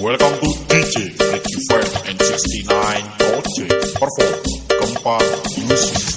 Welcome to DJ Ricky Five and 69 OJ Perform Gempa Music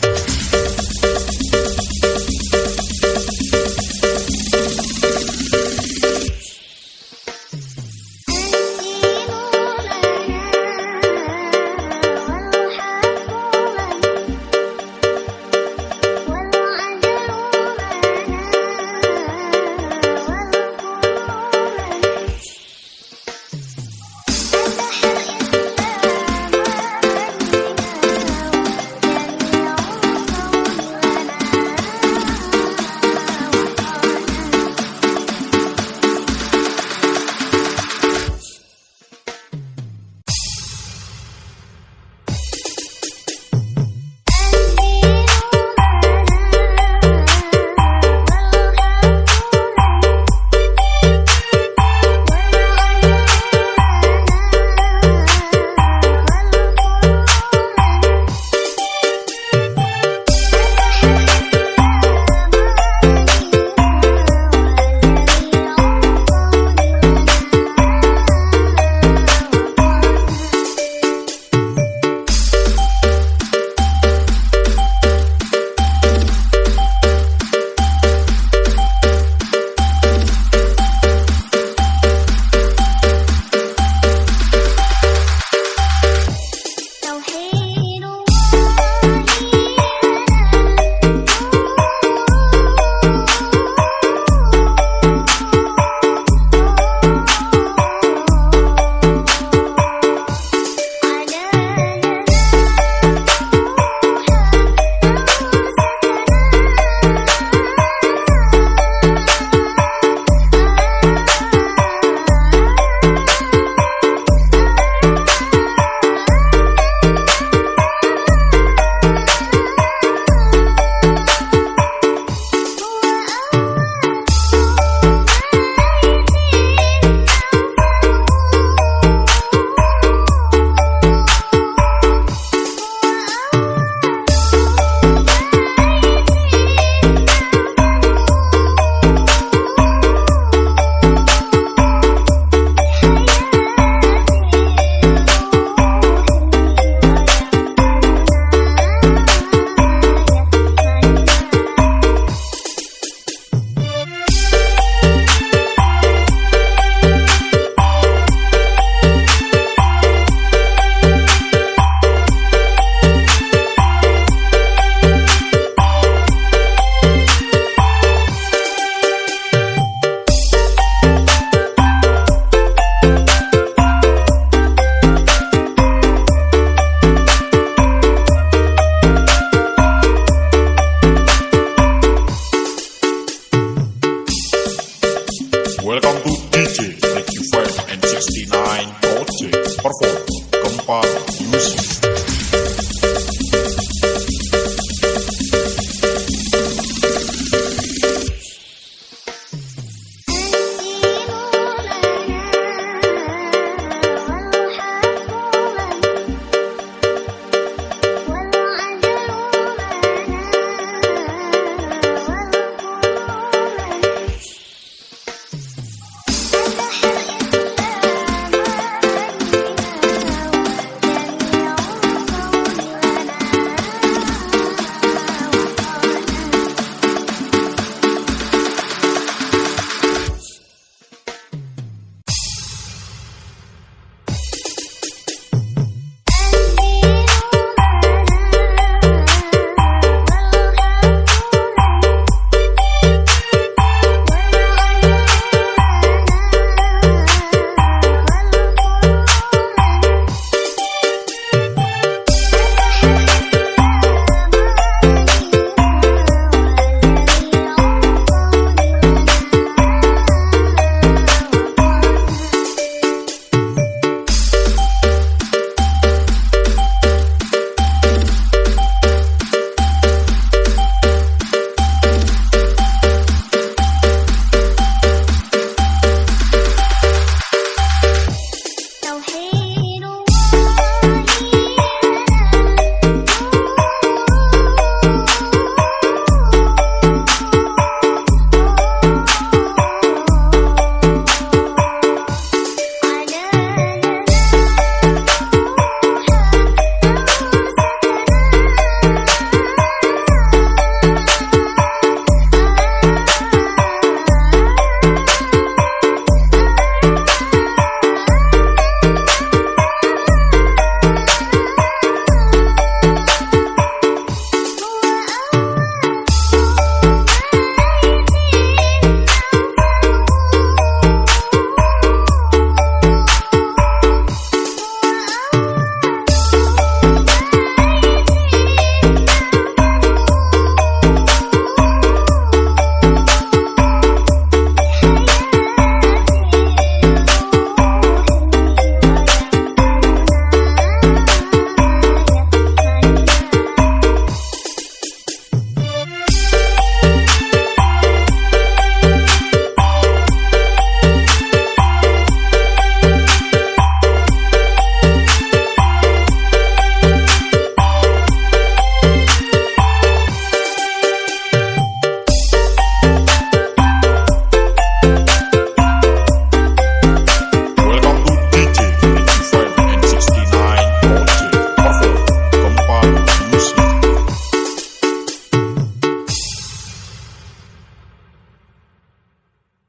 To DJ Ricky Five and 69 OJ Perform Gempa